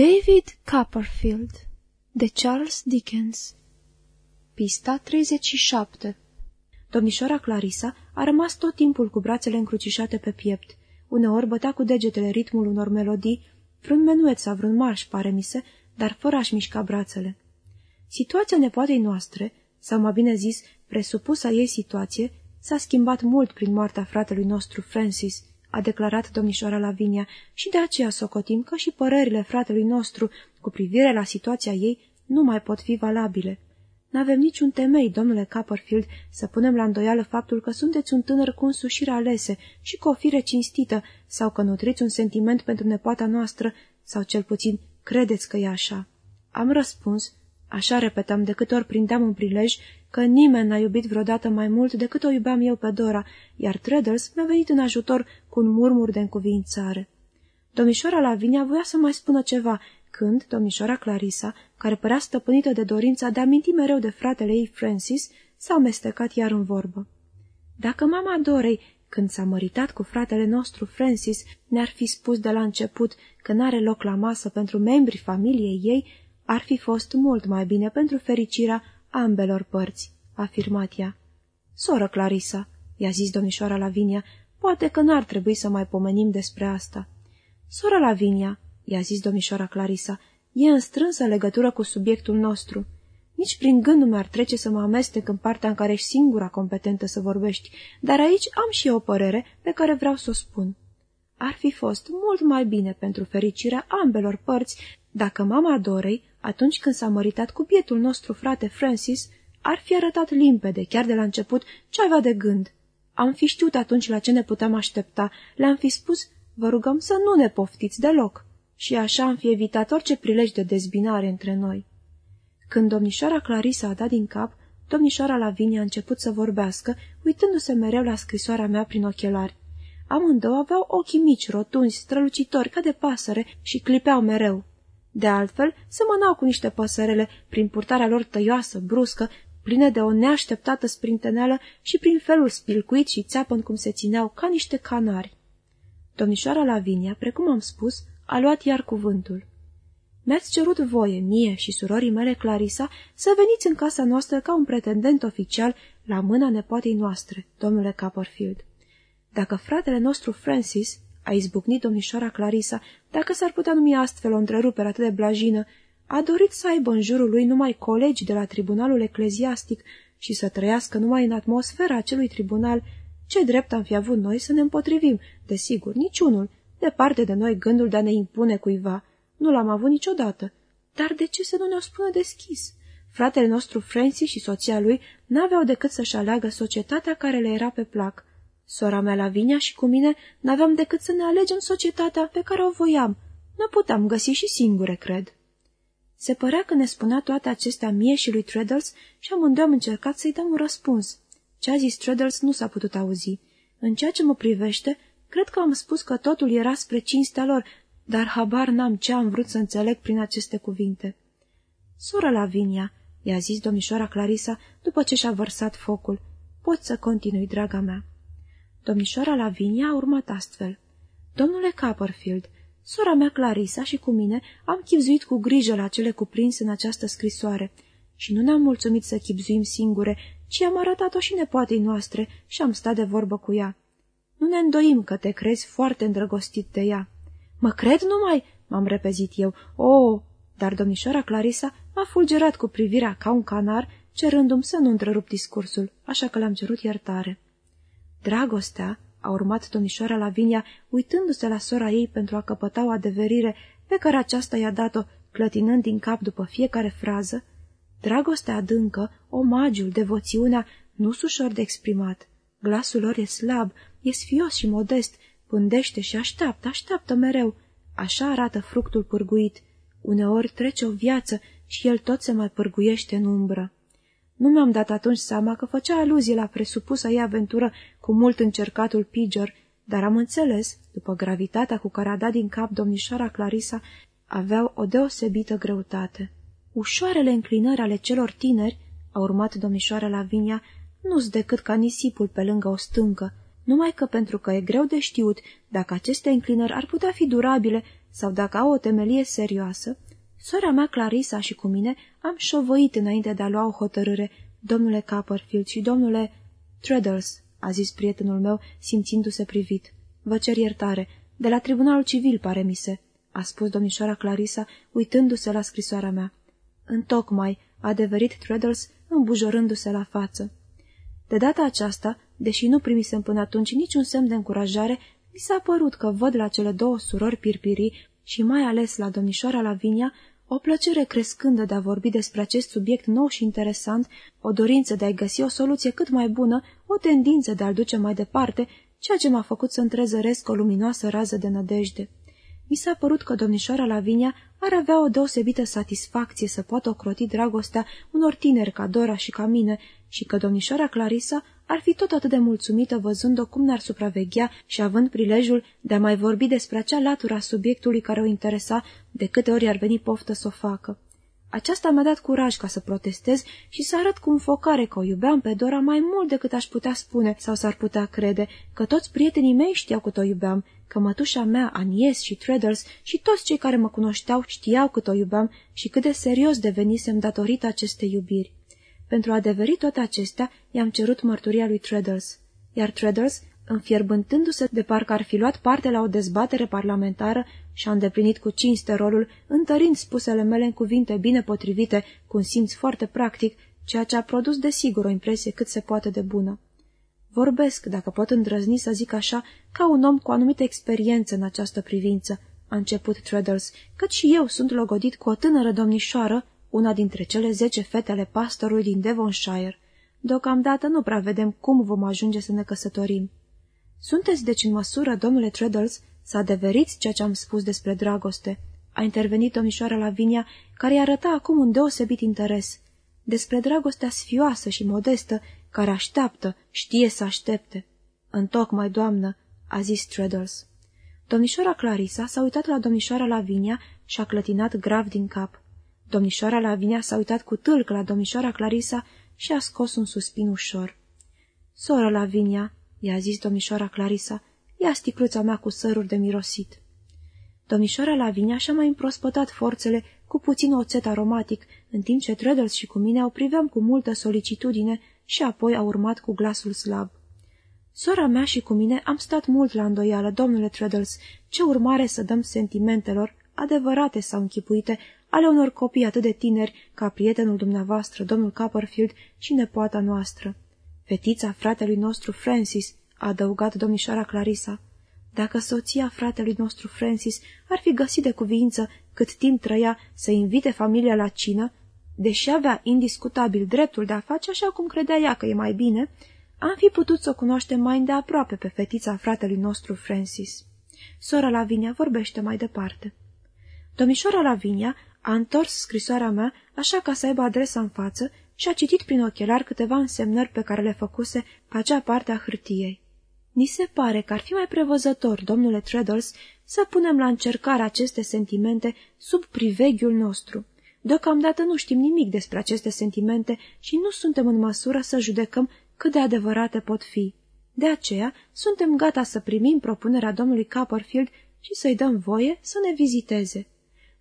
David Copperfield de Charles Dickens Pista 37 Domnișoara Clarisa a rămas tot timpul cu brațele încrucișate pe piept. Uneori bătea cu degetele ritmul unor melodii, vreun menuet sau vreun marș, pare mi se, dar fără a-și mișca brațele. Situația nepoatei noastre, sau mai bine zis, presupusa ei situație, s-a schimbat mult prin moartea fratelui nostru Francis, a declarat domnișoara Lavinia, și de aceea socotim că și părerile fratelui nostru cu privire la situația ei nu mai pot fi valabile. N-avem niciun temei, domnule Copperfield, să punem la îndoială faptul că sunteți un tânăr cu însușiri alese și cu o fire cinstită, sau că nutriți un sentiment pentru nepoata noastră, sau cel puțin credeți că e așa. Am răspuns, așa repetam de câte ori prindeam un prilej, că nimeni n-a iubit vreodată mai mult decât o iubeam eu pe Dora, iar Treadles mi-a venit în ajutor cu un murmur de încuvințare. Domnișoara Lavinia voia să mai spună ceva, când domnișoara Clarisa, care părea stăpânită de dorința de a minti mereu de fratele ei Francis, s-a amestecat iar în vorbă. Dacă mama Dorei, când s-a măritat cu fratele nostru Francis, ne-ar fi spus de la început că n-are loc la masă pentru membrii familiei ei, ar fi fost mult mai bine pentru fericirea ambelor părți, afirmat ea. Soră Clarisa, i-a zis domnișoara Lavinia, poate că n-ar trebui să mai pomenim despre asta. Sora Lavinia, i-a zis domnișoara Clarisa, e în strânsă legătură cu subiectul nostru. Nici prin gând nu mi-ar trece să mă amestec în partea în care ești singura competentă să vorbești, dar aici am și eu o părere pe care vreau să o spun. Ar fi fost mult mai bine pentru fericirea ambelor părți dacă mama Dorei, atunci când s-a măritat cu bietul nostru frate Francis, ar fi arătat limpede, chiar de la început, ce avea de gând. Am fi știut atunci la ce ne puteam aștepta, le-am fi spus, vă rugăm să nu ne poftiți deloc și așa am fi evitat orice prilej de dezbinare între noi. Când domnișoara Clarisa a dat din cap, domnișoara Lavinia a început să vorbească, uitându-se mereu la scrisoarea mea prin ochelari. Amândouă aveau ochii mici, rotunzi, strălucitori, ca de pasăre și clipeau mereu. De altfel, semănau cu niște păsărele prin purtarea lor tăioasă, bruscă, pline de o neașteptată sprinteneală și prin felul spilcuit și țeapăn cum se țineau ca niște canari. Domnișoara Lavinia, precum am spus, a luat iar cuvântul. Mi-ați cerut voie, mie și surorii mele Clarisa, să veniți în casa noastră ca un pretendent oficial la mâna nepoatei noastre, domnule Copperfield. Dacă fratele nostru Francis, a izbucnit domnișoara Clarisa, dacă s-ar putea numi astfel o întrerupere atât de blajină, a dorit să aibă în jurul lui numai colegi de la tribunalul ecleziastic și să trăiască numai în atmosfera acelui tribunal, ce drept am fi avut noi să ne împotrivim? Desigur, niciunul, Departe de noi gândul de a ne impune cuiva. Nu l-am avut niciodată. Dar de ce să nu ne-o spună deschis? Fratele nostru Francis și soția lui n-aveau decât să-și aleagă societatea care le era pe plac. Sora mea Lavinia și cu mine n-aveam decât să ne alegem societatea pe care o voiam. Ne puteam găsi și singure, cred. Se părea că ne spunea toate acestea mie și lui Treadles și amândoi am încercat să-i dăm un răspuns. Ce a zis Treadles nu s-a putut auzi. În ceea ce mă privește, Cred că am spus că totul era spre cinstea lor, dar habar n-am ce am vrut să înțeleg prin aceste cuvinte. Sora Lavinia, i-a zis domnișoara Clarisa după ce și-a vărsat focul, poți să continui, draga mea. Domnișoara Lavinia a urmat astfel. Domnule Copperfield, sora mea Clarisa și cu mine am chipzuit cu grijă la cele cuprinse în această scrisoare și nu ne-am mulțumit să chipzuim singure, ci am arătat-o și nepoatei noastre și am stat de vorbă cu ea. Nu ne îndoim că te crezi foarte îndrăgostit de ea. Mă cred numai? M-am repezit eu. O, oh! dar domnișoara Clarisa m-a fulgerat cu privirea ca un canar, cerându-mi să nu întrerup discursul, așa că l-am cerut iertare. Dragostea, a urmat domnișoara Lavinia, uitându-se la sora ei pentru a căpăta o adeverire pe care aceasta i-a dat-o, clătinând din cap după fiecare frază, dragostea adâncă, omagiul, devoțiunea, nu ușor de exprimat. Glasul lor e slab, E sfios și modest, pândește și așteaptă, așteaptă mereu. Așa arată fructul pârguit. Uneori trece o viață și el tot se mai pârguiește în umbră. Nu mi-am dat atunci seama că făcea aluzie la presupusă ei aventură cu mult încercatul Piger, dar am înțeles, după gravitatea cu care a dat din cap domnișoara Clarisa, aveau o deosebită greutate. Ușoarele înclinări ale celor tineri, a urmat domnișoara Lavinia, nu-s decât ca nisipul pe lângă o stâncă, numai că pentru că e greu de știut dacă aceste înclinări ar putea fi durabile, sau dacă au o temelie serioasă, sora mea Clarisa și cu mine am șovăit înainte de a lua o hotărâre, domnule Copperfield și domnule Treadles, a zis prietenul meu, simțindu-se privit. Vă cer iertare, de la tribunalul civil, pare mi se, a spus domnișoara Clarisa, uitându-se la scrisoarea mea. Întocmai, a adeverit Treadles, îmbujorându-se la față. De data aceasta, deși nu primisem până atunci niciun semn de încurajare, mi s-a părut că văd la cele două surori pirpirii și mai ales la domnișoara Lavinia o plăcere crescândă de a vorbi despre acest subiect nou și interesant, o dorință de a găsi o soluție cât mai bună, o tendință de a-l duce mai departe, ceea ce m-a făcut să întrezăresc o luminoasă rază de nădejde. Mi s-a părut că domnișoara Lavinia ar avea o deosebită satisfacție să poată ocroti dragostea unor tineri ca Dora și ca mine și că domnișoara Clarisa ar fi tot atât de mulțumită văzând-o cum ne-ar supraveghea și având prilejul de a mai vorbi despre acea latura subiectului care o interesa de câte ori ar veni poftă să o facă. Aceasta mi-a dat curaj ca să protestez și să arăt cu înfocare că o iubeam pe Dora mai mult decât aș putea spune sau s-ar putea crede, că toți prietenii mei știau cât o iubeam, că mătușa mea, Anies și Treadles și toți cei care mă cunoșteau știau cât o iubeam și cât de serios devenisem datorită acestei iubiri. Pentru a adeveri toate acestea, i-am cerut mărturia lui Treadles, iar Treadles, înfierbântându-se de parcă ar fi luat parte la o dezbatere parlamentară, și-a îndeplinit cu cinste rolul, întărind spusele mele în cuvinte bine potrivite, cu un simț foarte practic, ceea ce a produs desigur o impresie cât se poate de bună. Vorbesc, dacă pot îndrăzni să zic așa, ca un om cu anumită experiență în această privință, a început Treadles, căci și eu sunt logodit cu o tânără domnișoară, una dintre cele zece fete ale pastorului din Devonshire. Deocamdată nu prea vedem cum vom ajunge să ne căsătorim. Sunteți deci în măsură, domnule Treadles, să adeveriți ceea ce am spus despre dragoste. A intervenit domnișoara Lavinia, care i arăta acum un deosebit interes. Despre dragostea sfioasă și modestă, care așteaptă, știe să aștepte. Întocmai, doamnă, a zis Treadles. Domnișoara Clarisa s-a uitat la domnișoara Lavinia și a clătinat grav din cap. Domnișoara Lavinia s-a uitat cu tâlc la domnișoara Clarisa și a scos un suspin ușor. Sora Lavinia, i-a zis domnișoara Clarisa, ia sticluța mea cu săruri de mirosit. Domnișoara Lavinia și-a mai împrospătat forțele cu puțin oțet aromatic, în timp ce Treadles și cu mine o priveam cu multă solicitudine și apoi a urmat cu glasul slab. Sora mea și cu mine am stat mult la îndoială, domnule Treadles, ce urmare să dăm sentimentelor, adevărate sau închipuite, ale unor copii atât de tineri ca prietenul dumneavoastră, domnul Copperfield și nepoata noastră. Fetița fratelui nostru Francis, a adăugat domnișoara Clarisa. Dacă soția fratelui nostru Francis ar fi găsit de cuvință cât timp trăia să invite familia la cină, deși avea indiscutabil dreptul de a face așa cum credea ea că e mai bine, am fi putut să o cunoaștem mai îndeaproape pe fetița fratelui nostru Francis. Sora Lavinia vorbește mai departe. Domnișoara Lavinia a întors scrisoarea mea așa ca să aibă adresa în față și a citit prin ochelar câteva însemnări pe care le făcuse pe acea parte a hârtiei. Ni se pare că ar fi mai prevăzător, domnule Treadles, să punem la încercare aceste sentimente sub priveghiul nostru. Deocamdată nu știm nimic despre aceste sentimente și nu suntem în măsură să judecăm cât de adevărate pot fi. De aceea, suntem gata să primim propunerea domnului Copperfield și să-i dăm voie să ne viziteze.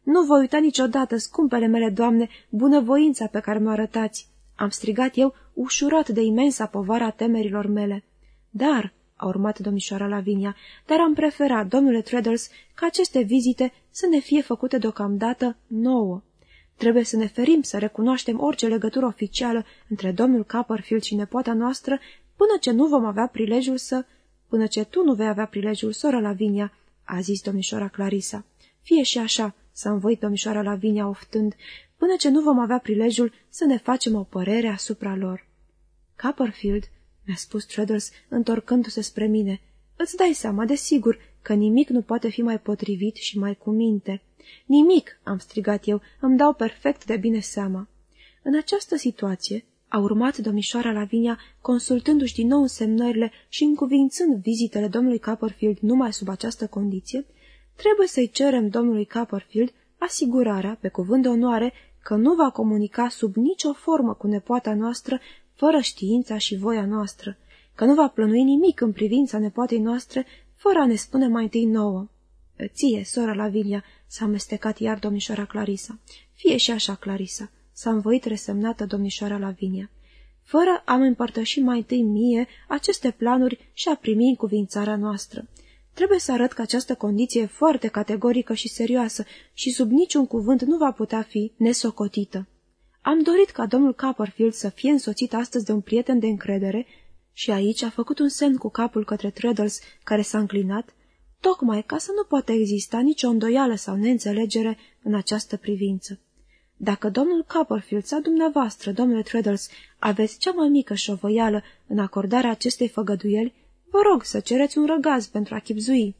Nu voi uita niciodată, scumpele mele doamne, bunăvoința pe care mă arătați. Am strigat eu, ușurat de imensa povara temerilor mele. Dar, a urmat domnișoara Lavinia, dar am preferat, domnule Treadles, ca aceste vizite să ne fie făcute deocamdată nouă. Trebuie să ne ferim să recunoaștem orice legătură oficială între domnul Copperfield și nepoata noastră până ce nu vom avea prilejul să... Până ce tu nu vei avea prilejul, soră Lavinia, a zis domnișoara Clarisa. Fie și așa, s-a învoit domnișoara Lavinia oftând, până ce nu vom avea prilejul să ne facem o părere asupra lor. Copperfield mi-a spus Treadles, întorcându-se spre mine. Îți dai seama, desigur, că nimic nu poate fi mai potrivit și mai cu minte. Nimic, am strigat eu, îmi dau perfect de bine seama. În această situație, a urmat domnișoara Lavinia, consultându-și din nou însemnările și încuvințând vizitele domnului Copperfield numai sub această condiție, trebuie să-i cerem domnului Copperfield asigurarea, pe cuvânt de onoare, că nu va comunica sub nicio formă cu nepoata noastră fără știința și voia noastră, că nu va plănui nimic în privința nepoatei noastre, fără a ne spune mai întâi nouă. Ție, sora Lavinia, s-a amestecat iar domnișoara Clarisa. Fie și așa, Clarisa, s-a învoit resemnată domnișoara Lavinia. Fără am împărtăși mai întâi mie aceste planuri și a primi încuvințarea noastră. Trebuie să arăt că această condiție e foarte categorică și serioasă și sub niciun cuvânt nu va putea fi nesocotită. Am dorit ca domnul Copperfield să fie însoțit astăzi de un prieten de încredere și aici a făcut un semn cu capul către Treadles, care s-a înclinat, tocmai ca să nu poată exista nicio îndoială sau neînțelegere în această privință. Dacă domnul Copperfield sau dumneavoastră, domnule Treadles, aveți cea mai mică șovăială în acordarea acestei făgăduieli, vă rog să cereți un răgaz pentru a chipzui.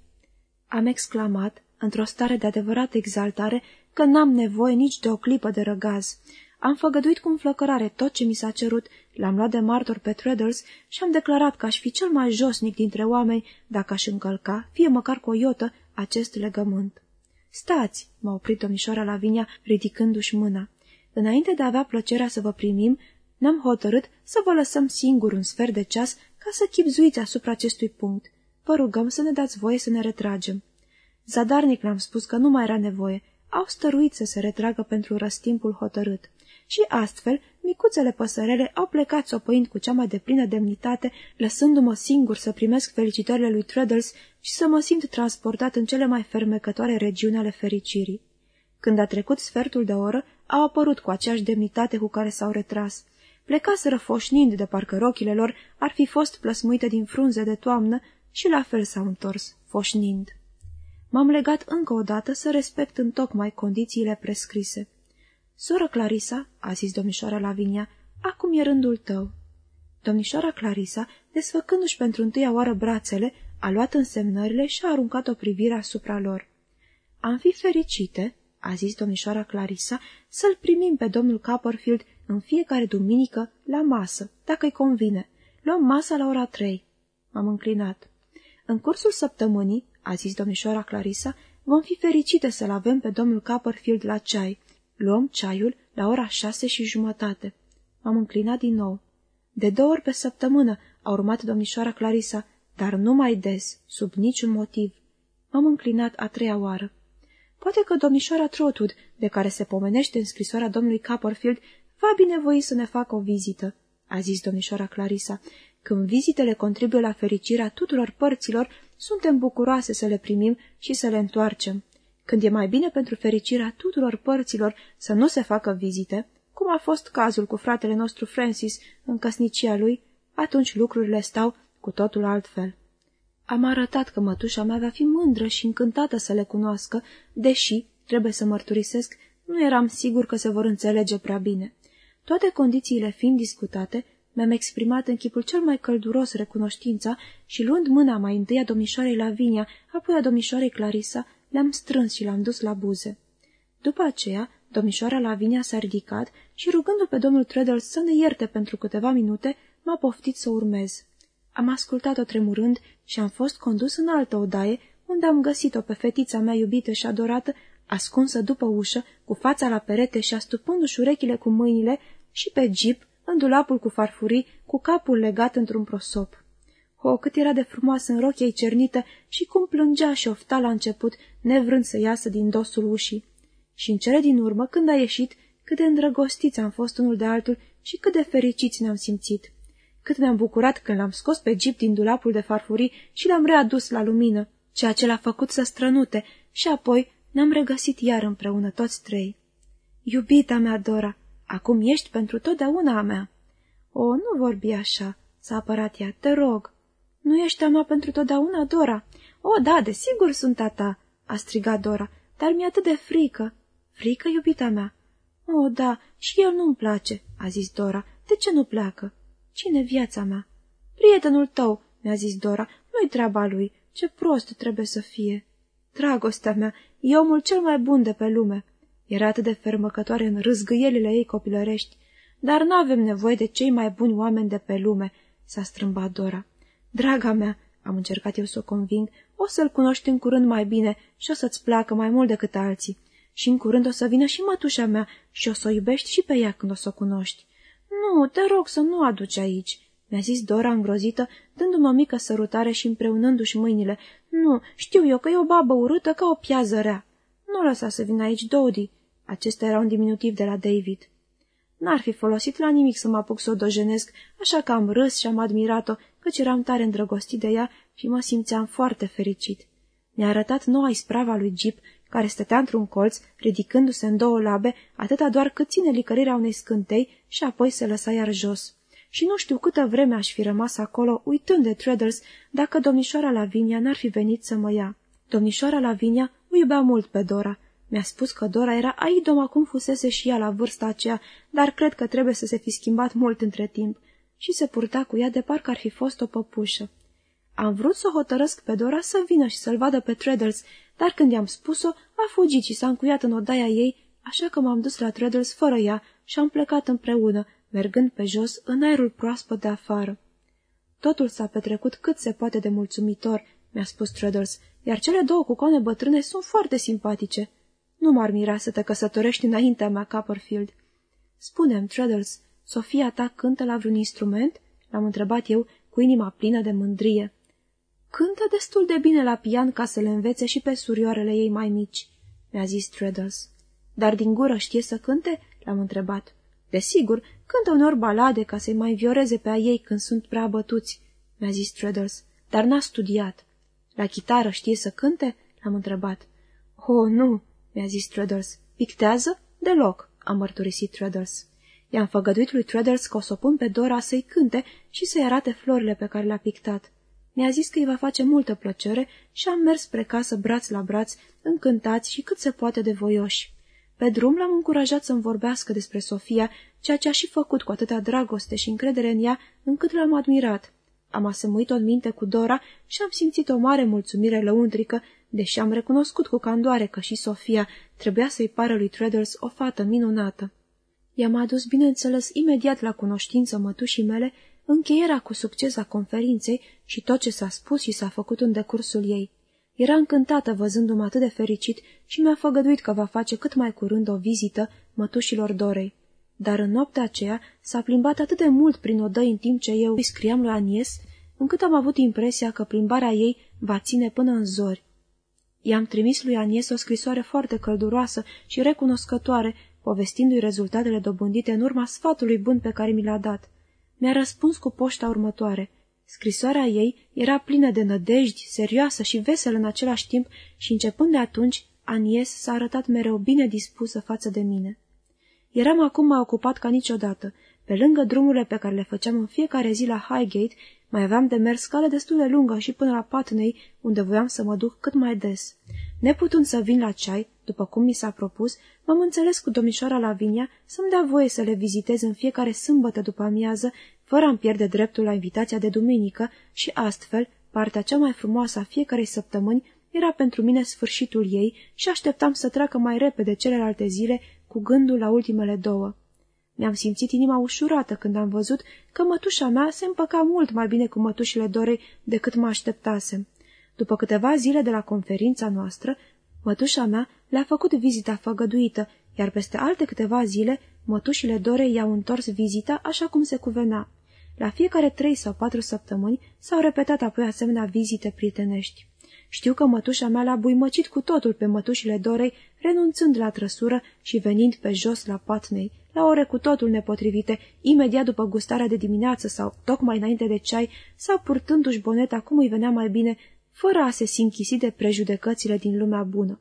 Am exclamat, într-o stare de adevărată exaltare, că n-am nevoie nici de o clipă de răgaz. Am făgăduit cu înflăcărare tot ce mi s-a cerut, l-am luat de martor pe Treadles și am declarat că aș fi cel mai josnic dintre oameni dacă aș încălca, fie măcar cu o iotă, acest legământ. Stați, m-a oprit domnișoara Lavinia, ridicându-și mâna. Înainte de a avea plăcerea să vă primim, ne-am hotărât să vă lăsăm singur un sfert de ceas ca să chipzuiți asupra acestui punct. Vă rugăm să ne dați voie să ne retragem. Zadarnic le-am spus că nu mai era nevoie. Au stăruit să se retragă pentru răstimpul hotărât și astfel micuțele păsărele au plecat sopăind cu cea mai deplină demnitate, lăsându-mă singur să primesc felicitările lui Treadles și să mă simt transportat în cele mai fermecătoare regiuni ale fericirii. Când a trecut sfertul de oră, au apărut cu aceeași demnitate cu care s-au retras. Plecaseră foșnind de parcă rochile lor ar fi fost plăsmuite din frunze de toamnă și la fel s-au întors, foșnind. M-am legat încă o dată să respect în tocmai condițiile prescrise. Soră Clarisa, a zis domnișoara Lavinia, acum e rândul tău. Domnișoara Clarisa, desfăcându-și pentru întâia oară brațele, a luat însemnările și a aruncat o privire asupra lor. Am fi fericite, a zis domnișoara Clarisa, să-l primim pe domnul Copperfield în fiecare duminică la masă, dacă-i convine. Luăm masa la ora trei. M-am înclinat. În cursul săptămânii, a zis domnișoara Clarisa, vom fi fericite să-l avem pe domnul Copperfield la ceai. Luăm ceaiul la ora șase și jumătate. M-am înclinat din nou. De două ori pe săptămână a urmat domnișoara Clarisa, dar nu mai des, sub niciun motiv. M-am înclinat a treia oară. Poate că domnișoara Trotwood, de care se pomenește în scrisoarea domnului Copperfield, va binevoi să ne facă o vizită, a zis domnișoara Clarisa. Când vizitele contribuie la fericirea tuturor părților, suntem bucuroase să le primim și să le întoarcem. Când e mai bine pentru fericirea tuturor părților să nu se facă vizite, cum a fost cazul cu fratele nostru Francis în căsnicia lui, atunci lucrurile stau cu totul altfel. Am arătat că mătușa mea va fi mândră și încântată să le cunoască, deși, trebuie să mărturisesc, nu eram sigur că se vor înțelege prea bine. Toate condițiile fiind discutate, mi-am exprimat în chipul cel mai călduros recunoștința și luând mâna mai întâi a domnișoarei Lavinia, apoi a domnișoarei Clarisa, le-am strâns și l-am dus la buze. După aceea, domnișoara Lavinia s-a ridicat și, rugându pe domnul Treadle să ne ierte pentru câteva minute, m-a poftit să urmez. Am ascultat-o tremurând și am fost condus în altă odaie, unde am găsit-o pe fetița mea iubită și adorată, ascunsă după ușă, cu fața la perete și astupându-și urechile cu mâinile, și pe jeep, în dulapul cu farfurii, cu capul legat într-un prosop. O, cât era de frumoasă în rochia cernită și cum plângea și șofta la început, nevrând să iasă din dosul ușii. Și în cele din urmă, când a ieșit, cât de îndrăgostiți am fost unul de altul și cât de fericiți ne-am simțit. Cât ne-am bucurat când l-am scos pe Jeep din dulapul de farfurii și l-am readus la lumină, ceea ce l-a făcut să strănute, și apoi ne-am regăsit iar împreună toți trei. Iubita mea, Dora, acum ești pentru totdeauna a mea. O, nu vorbi așa, s-a apărat ea, te rog. Nu ești a mea pentru totdeauna, Dora? O, da, desigur sunt a ta, a strigat Dora, dar mi-e atât de frică. Frică, iubita mea? O, da, și el nu-mi place, a zis Dora. De ce nu pleacă? Cine viața mea? Prietenul tău, mi-a zis Dora, nu-i treaba lui. Ce prost trebuie să fie. Dragostea mea, e omul cel mai bun de pe lume. Era atât de fermăcătoare în râzgâielile ei copilărești. Dar nu avem nevoie de cei mai buni oameni de pe lume, s-a strâmbat Dora. Draga mea, am încercat eu să o conving, o să-l cunoști în curând mai bine și o să-ți placă mai mult decât alții. Și în curând o să vină și mătușa mea și o să o iubești și pe ea când o să o cunoști. Nu, te rog să nu aduci aici, mi-a zis Dora îngrozită, dându-mă o mică sărutare și împreunându-și mâinile. Nu, știu eu că e o babă urâtă ca o piază rea. Nu lăsa să vină aici Dodi. Acesta era un diminutiv de la David. N-ar fi folosit la nimic să mă apuc să o dojenesc, așa că am râs și am admirat-o, căci eram tare îndrăgostit de ea și mă simțeam foarte fericit. Mi-a arătat noua isprava lui Jeep, care stătea într-un colț, ridicându-se în două labe, atâta doar cât ține licărirea unei scântei și apoi se lăsa iar jos. Și nu știu câtă vreme aș fi rămas acolo, uitând de Treaders, dacă domnișoara Lavinia n-ar fi venit să mă ia. Domnișoara Lavinia o iubea mult pe Dora. Mi-a spus că Dora era aidom acum fusese și ea la vârsta aceea, dar cred că trebuie să se fi schimbat mult între timp. Și se purta cu ea de parcă ar fi fost o păpușă. Am vrut să o hotărăsc pe Dora să vină și să-l vadă pe Treadles, dar când i-am spus-o, a fugit și s-a încuiat în odaia ei, așa că m-am dus la Treadles fără ea și am plecat împreună, mergând pe jos în aerul proaspăt de afară. Totul s-a petrecut cât se poate de mulțumitor, mi-a spus Treadles, iar cele două cucoane bătrâne sunt foarte simpatice. Nu m-ar mira să te căsătorești înaintea mea, Copperfield. Spune-mi, Treadles, Sofia ta cântă la vreun instrument? L-am întrebat eu, cu inima plină de mândrie. Cântă destul de bine la pian ca să le învețe și pe surioarele ei mai mici, mi-a zis Treadles. Dar din gură știe să cânte? L-am întrebat. Desigur, cântă uneori balade ca să-i mai vioreze pe a ei când sunt prea bătuți, mi-a zis Treadles, dar n-a studiat. La chitară știe să cânte? L-am întrebat. Oh, nu, mi-a zis Treadles. Pictează? Deloc, a mărturisit Treadles. I-am făgăduit lui Treadles că o să o pun pe Dora să-i cânte și să-i arate florile pe care le-a pictat. Mi-a zis că îi va face multă plăcere și am mers spre casă braț la braț, încântați și cât se poate de voioși. Pe drum l-am încurajat să-mi vorbească despre Sofia, ceea ce a și făcut cu atâta dragoste și încredere în ea, încât l-am admirat. Am asemuit-o în minte cu Dora și am simțit o mare mulțumire lăuntrică, deși am recunoscut cu candoare că și Sofia trebuia să-i pară lui Treadles o fată minunată. I-am adus, bineînțeles, imediat la cunoștință mătușii mele încheierea cu succes a conferinței și tot ce s-a spus și s-a făcut în decursul ei. Era încântată văzându-mă atât de fericit și mi-a făgăduit că va face cât mai curând o vizită mătușilor Dorei. Dar în noaptea aceea s-a plimbat atât de mult prin odăi în timp ce eu îi scriam lui Anies, încât am avut impresia că plimbarea ei va ține până în zori. I-am trimis lui Anies o scrisoare foarte călduroasă și recunoscătoare, povestindu-i rezultatele dobândite în urma sfatului bun pe care mi l-a dat. Mi-a răspuns cu poșta următoare. Scrisoarea ei era plină de nădejdi, serioasă și veselă în același timp și începând de atunci, Anies s-a arătat mereu bine dispusă față de mine. Eram acum mai ocupat ca niciodată. Pe lângă drumurile pe care le făceam în fiecare zi la Highgate, mai aveam de mers cale destul de lungă și până la Patnei, unde voiam să mă duc cât mai des. Neputând să vin la ceai, după cum mi s-a propus, m-am înțeles cu domnișoara Lavinia să-mi dea voie să le vizitez în fiecare sâmbătă după amiază, fără a-mi pierde dreptul la invitația de duminică și astfel, partea cea mai frumoasă a fiecarei săptămâni era pentru mine sfârșitul ei și așteptam să treacă mai repede celelalte zile cu gândul la ultimele două. Mi-am simțit inima ușurată când am văzut că mătușa mea se împăca mult mai bine cu mătușile Dorei decât mă așteptasem. După câteva zile de la conferința noastră, mătușa mea le-a făcut vizita făgăduită, iar peste alte câteva zile, mătușile Dorei i-au întors vizita așa cum se cuvenea. La fiecare trei sau patru săptămâni s-au repetat apoi asemenea vizite prietenești. Știu că mătușa mea l-a buimăcit cu totul pe mătușile Dorei, renunțând la trăsură și venind pe jos la Patnei, la ore cu totul nepotrivite, imediat după gustarea de dimineață sau tocmai înainte de ceai, sau purtându-și boneta cum îi venea mai bine, fără a se sinchisi de prejudecățile din lumea bună.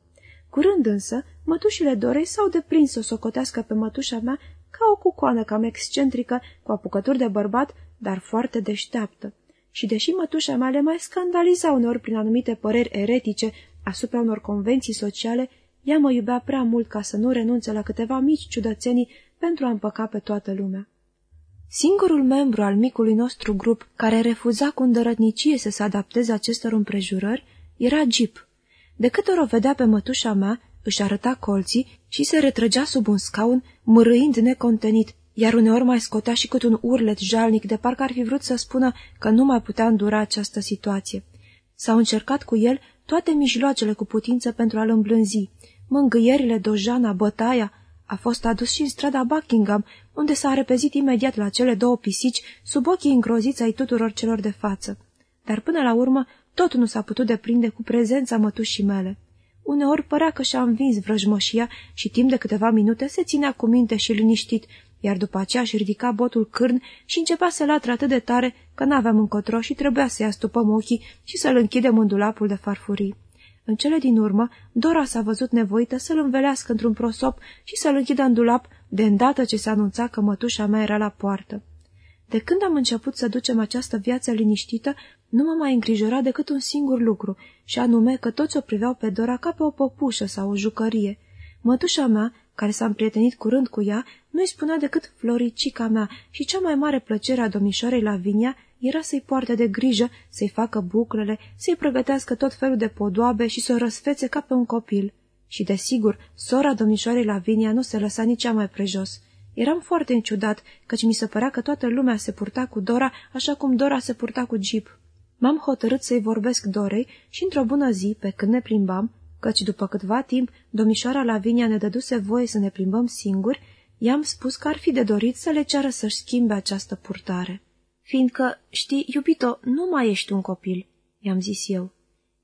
Curând însă, mătușile Dorei s-au deprins să o socotească pe mătușa mea ca o cucoană cam excentrică, cu apucături de bărbat, dar foarte deșteaptă. Și deși mătușa mea le mai scandaliza uneori prin anumite păreri eretice asupra unor convenții sociale, ea mă iubea prea mult ca să nu renunțe la câteva mici ciudățenii pentru a împăca pe toată lumea. Singurul membru al micului nostru grup care refuza cu îndărătnicie să se adapteze acestor împrejurări era Jeep. De câte ori o vedea pe mătușa mea, își arăta colții și se retrăgea sub un scaun, mărâind necontenit, iar uneori mai scotea și cât un urlet jalnic de parcă ar fi vrut să spună că nu mai putea îndura această situație. S-au încercat cu el toate mijloacele cu putință pentru a-l îmblânzi, mângâierile, dojana, bătaia, a fost adus și în strada Buckingham, unde s-a repezit imediat la cele două pisici, sub ochii îngroziți ai tuturor celor de față. Dar până la urmă, tot nu s-a putut deprinde cu prezența mătușii mele. Uneori părea că și-a învins vrăjmășia și timp de câteva minute se ținea cu minte și liniștit, iar după aceea își ridica botul cârn și începea să latre atât de tare că n-aveam încotro și trebuia să-i astupăm ochii și să-l închidem în dulapul de farfurii. În cele din urmă, Dora s-a văzut nevoită să-l învelească într-un prosop și să-l închidă în dulap de îndată ce se anunța că mătușa mea era la poartă. De când am început să ducem această viață liniștită, nu mă mai îngrijora decât un singur lucru, și anume că toți o priveau pe Dora ca pe o păpușă sau o jucărie. Mătușa mea, care s-a împrietenit curând cu ea, nu-i spunea decât Floricica mea și cea mai mare plăcere a domnișoarei Lavinia era să-i poarte de grijă, să-i facă buclele, să-i pregătească tot felul de podoabe și să o răsfețe ca pe un copil. Și, desigur, sora domnișoarei Lavinia nu se lăsa nici cea mai prejos. Eram foarte înciudat, căci mi se părea că toată lumea se purta cu Dora așa cum Dora se purta cu Jeep. M-am hotărât să-i vorbesc Dorei și într-o bună zi, pe când ne plimbam, căci după câtva timp domnișoara Lavinia ne dăduse voie să ne plimbăm singuri, i-am spus că ar fi de dorit să le ceară să-și schimbe această purtare. Fiindcă, știi, iubito, nu mai ești un copil, i-am zis eu.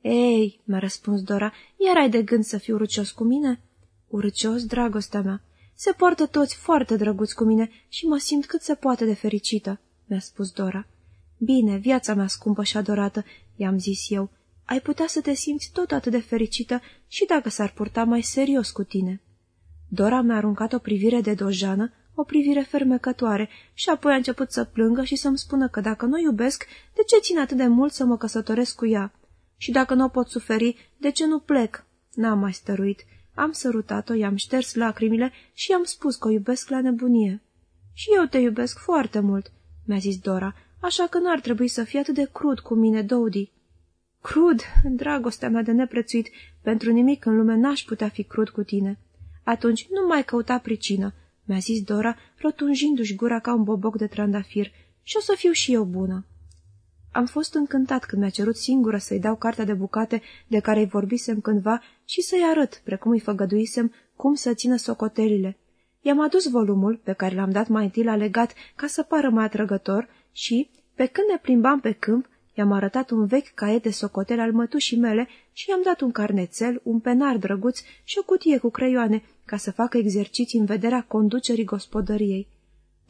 Ei, mi-a răspuns Dora, iar ai de gând să fiu urâcios cu mine? Urâcios, dragostea mea. Se poartă toți foarte drăguți cu mine și mă simt cât se poate de fericită, mi-a spus Dora. Bine, viața mea scumpă și adorată, i-am zis eu, ai putea să te simți tot atât de fericită și dacă s-ar purta mai serios cu tine. Dora mi-a aruncat o privire de dojană, o privire fermecătoare și apoi a început să plângă și să-mi spună că dacă nu iubesc, de ce țin atât de mult să mă căsătoresc cu ea? Și dacă nu o pot suferi, de ce nu plec? N-am mai stăruit. Am sărutat-o, i-am șters lacrimile și i-am spus că o iubesc la nebunie. Și eu te iubesc foarte mult, mi-a zis Dora, așa că n-ar trebui să fii atât de crud cu mine, Dodi. Crud, dragostea mea de neprețuit, pentru nimic în lume n-aș putea fi crud cu tine. Atunci nu mai căuta pricină, mi-a zis Dora, rotunjindu-și gura ca un boboc de trandafir, și o să fiu și eu bună. Am fost încântat când mi-a cerut singură să-i dau cartea de bucate de care îi vorbisem cândva și să-i arăt, precum îi făgăduisem, cum să țină socotelile. I-am adus volumul, pe care l-am dat mai întâi la legat ca să pară mai atrăgător și, pe când ne plimbam pe câmp, i-am arătat un vechi caiet de socotele al mătușii mele și i-am dat un carnețel, un penar drăguț și o cutie cu creioane, ca să facă exerciții în vederea conducerii gospodăriei.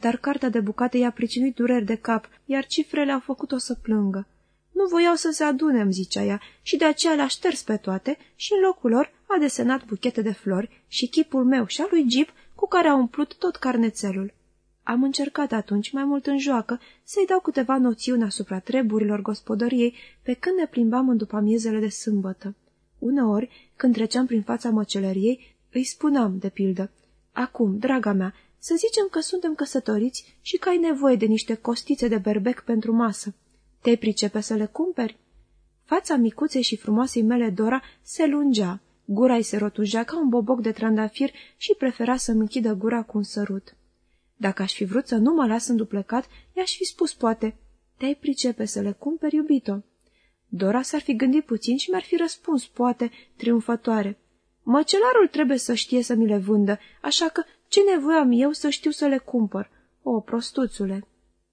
Dar cartea de bucate i-a pricinuit dureri de cap, iar cifrele au făcut-o să plângă. Nu voiau să se adune, îmi zicea ea, și de aceea le-a șters pe toate și în locul lor a desenat buchete de flori și chipul meu și al lui Jeep cu care a umplut tot carnețelul. Am încercat atunci, mai mult în joacă, să-i dau câteva noțiuni asupra treburilor gospodăriei pe când ne plimbam în după miezele de sâmbătă. Uneori, când treceam prin fața măcelăriei, îi spuneam, de pildă, Acum, draga mea, să zicem că suntem căsătoriți și că ai nevoie de niște costițe de berbec pentru masă. Te pricepe să le cumperi? Fața micuței și frumoasei mele Dora se lungea, gura îi se rotunjea ca un boboc de trandafir și prefera să-mi închidă gura cu un sărut. Dacă aș fi vrut să nu mă las înduplecat, i-aș fi spus poate, te-ai pricepe să le cumperi, iubito. Dora s-ar fi gândit puțin și mi-ar fi răspuns, poate, triumfătoare. Măcelarul trebuie să știe să mi le vândă, așa că ce nevoie am eu să știu să le cumpăr? O, prostuțule!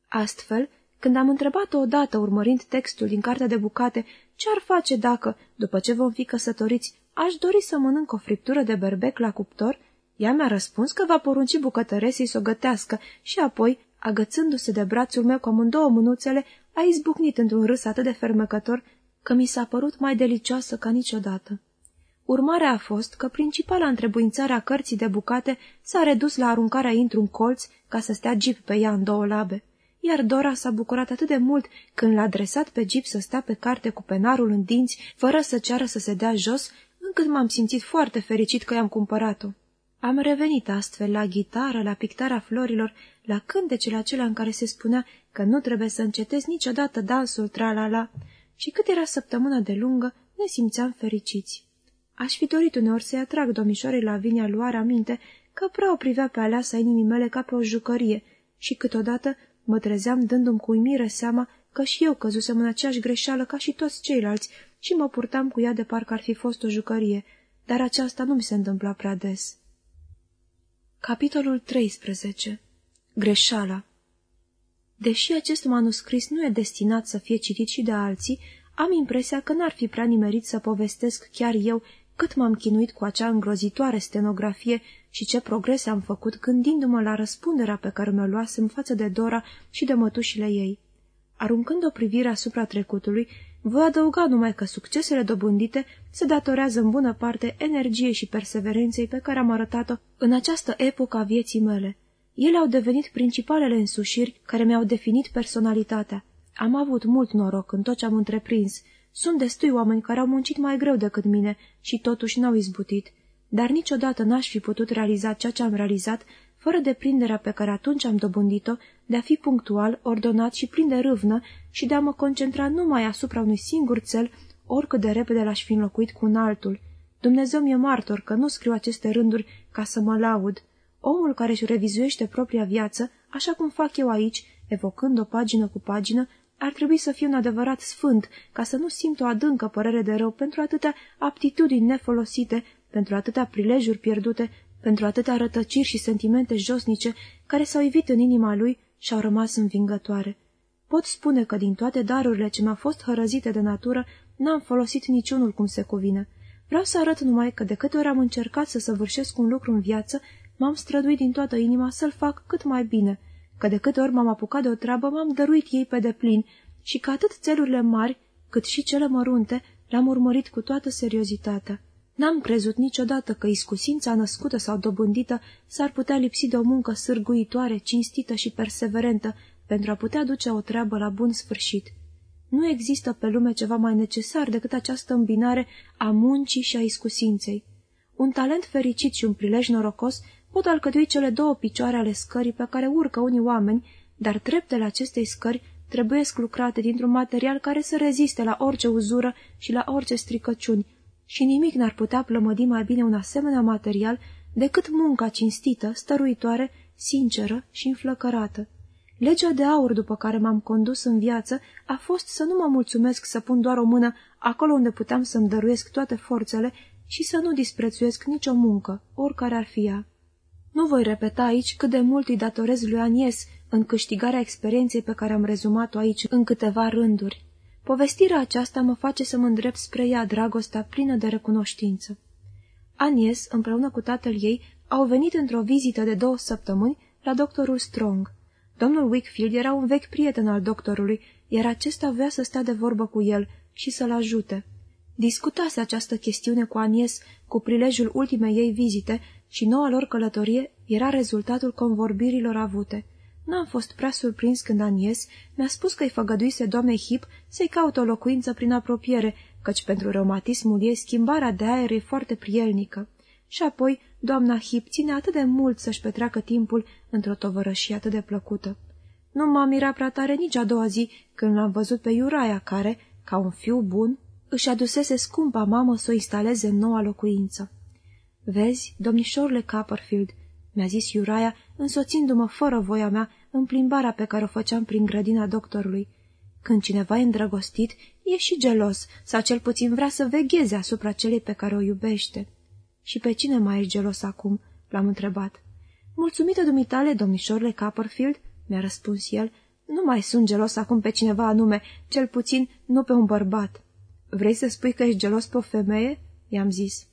Astfel, când am întrebat-o odată, urmărind textul din cartea de bucate, ce ar face dacă, după ce vom fi căsătoriți, aș dori să mănânc o friptură de berbec la cuptor, ea mi-a răspuns că va porunci bucătăresii să o gătească și apoi, agățându-se de brațul meu cu amândouă mânuțele, a izbucnit într-un râs atât de fermecător că mi s-a părut mai delicioasă ca niciodată. Urmarea a fost că principala întrebuințare a cărții de bucate s-a redus la aruncarea într-un colț ca să stea Jeep pe ea în două labe, iar Dora s-a bucurat atât de mult când l-a adresat pe Jeep să stea pe carte cu penarul în dinți, fără să ceară să se dea jos, încât m-am simțit foarte fericit că i-am cumpărat-o. Am revenit astfel la gitară, la pictarea florilor, la cântecele acelea în care se spunea că nu trebuie să încetezi niciodată dansul tra-la-la și cât era săptămâna de lungă, ne simțeam fericiți. Aș fi dorit uneori să-i atrag domnișoarei la vinia luarea minte că prea o privea pe aleasa inimii mele ca pe o jucărie și câteodată mă trezeam dându-mi cu uimire seama că și eu căzusem în aceeași greșeală ca și toți ceilalți și mă purtam cu ea de parcă ar fi fost o jucărie, dar aceasta nu mi se întâmpla prea des. Capitolul 13. Greșala Deși acest manuscris nu e destinat să fie citit și de alții, am impresia că n-ar fi prea nimerit să povestesc chiar eu cât m-am chinuit cu acea îngrozitoare stenografie și ce progrese am făcut gândindu-mă la răspunderea pe care mi-o luasem față de Dora și de mătușile ei. Aruncând o privire asupra trecutului, voi adăuga numai că succesele dobândite se datorează în bună parte energiei și perseverenței pe care am arătat-o în această epocă a vieții mele. Ele au devenit principalele însușiri care mi-au definit personalitatea. Am avut mult noroc în tot ce am întreprins. Sunt destui oameni care au muncit mai greu decât mine și totuși n-au izbutit, dar niciodată n-aș fi putut realiza ceea ce am realizat fără deprinderea pe care atunci am dobândit-o de a fi punctual, ordonat și plin de râvnă și de a mă concentra numai asupra unui singur cel, oricât de repede l-aș fi înlocuit cu un altul. Dumnezeu mi-e martor că nu scriu aceste rânduri ca să mă laud. Omul care își revizuiește propria viață, așa cum fac eu aici, evocând o pagină cu pagină, ar trebui să fie un adevărat sfânt, ca să nu simt o adâncă părere de rău pentru atâtea aptitudini nefolosite, pentru atâtea prilejuri pierdute, pentru atâtea rătăciri și sentimente josnice care s-au ivit în inima lui și au rămas învingătoare. Pot spune că din toate darurile ce mi-au fost hărăzite de natură, n-am folosit niciunul cum se cuvine. Vreau să arăt numai că de câte ori am încercat să săvârșesc un lucru în viață, m-am străduit din toată inima să-l fac cât mai bine, că de câte ori m-am apucat de o treabă, m-am dăruit ei pe deplin și că atât țelurile mari, cât și cele mărunte, le-am urmărit cu toată seriozitatea. N-am crezut niciodată că iscusința născută sau dobândită s-ar putea lipsi de o muncă sârguitoare, cinstită și perseverentă pentru a putea duce o treabă la bun sfârșit. Nu există pe lume ceva mai necesar decât această îmbinare a muncii și a iscusinței. Un talent fericit și un prilej norocos pot alcătui cele două picioare ale scării pe care urcă unii oameni, dar treptele acestei scări trebuie lucrate dintr-un material care să reziste la orice uzură și la orice stricăciuni, și nimic n-ar putea plămădi mai bine un asemenea material decât munca cinstită, stăruitoare, sinceră și înflăcărată. Legea de aur după care m-am condus în viață a fost să nu mă mulțumesc să pun doar o mână acolo unde puteam să-mi dăruiesc toate forțele și să nu disprețuiesc nicio muncă, oricare ar fi ea. Nu voi repeta aici cât de mult îi datorez lui Anies în câștigarea experienței pe care am rezumat-o aici în câteva rânduri. Povestirea aceasta mă face să mă îndrept spre ea dragostea plină de recunoștință. Anies, împreună cu tatăl ei, au venit într-o vizită de două săptămâni la doctorul Strong. Domnul Wickfield era un vechi prieten al doctorului, iar acesta avea să stea de vorbă cu el și să-l ajute. Discutase această chestiune cu Anies cu prilejul ultimei ei vizite și noua lor călătorie era rezultatul convorbirilor avute. N-am fost prea surprins când Anies mi-a spus că-i făgăduise doamnei Hip să-i caute o locuință prin apropiere, căci pentru reumatismul ei schimbarea de aer e foarte prielnică. Și apoi doamna Hip ține atât de mult să-și petreacă timpul într-o tovărășie atât de plăcută. Nu m-a mirat prea tare nici a doua zi când l-am văzut pe Iuraia care, ca un fiu bun, își adusese scumpa mamă să o instaleze în noua locuință. Vezi, domnișorule Copperfield, mi-a zis Iuraia, însoțindu-mă fără voia mea în plimbarea pe care o făceam prin grădina doctorului. Când cineva e îndrăgostit, e și gelos, sau cel puțin vrea să vegheze asupra celei pe care o iubește. Și pe cine mai ești gelos acum?" l-am întrebat. Mulțumită dumitale, domnișorule Copperfield," mi-a răspuns el, nu mai sunt gelos acum pe cineva anume, cel puțin nu pe un bărbat." Vrei să spui că ești gelos pe o femeie?" i-am zis.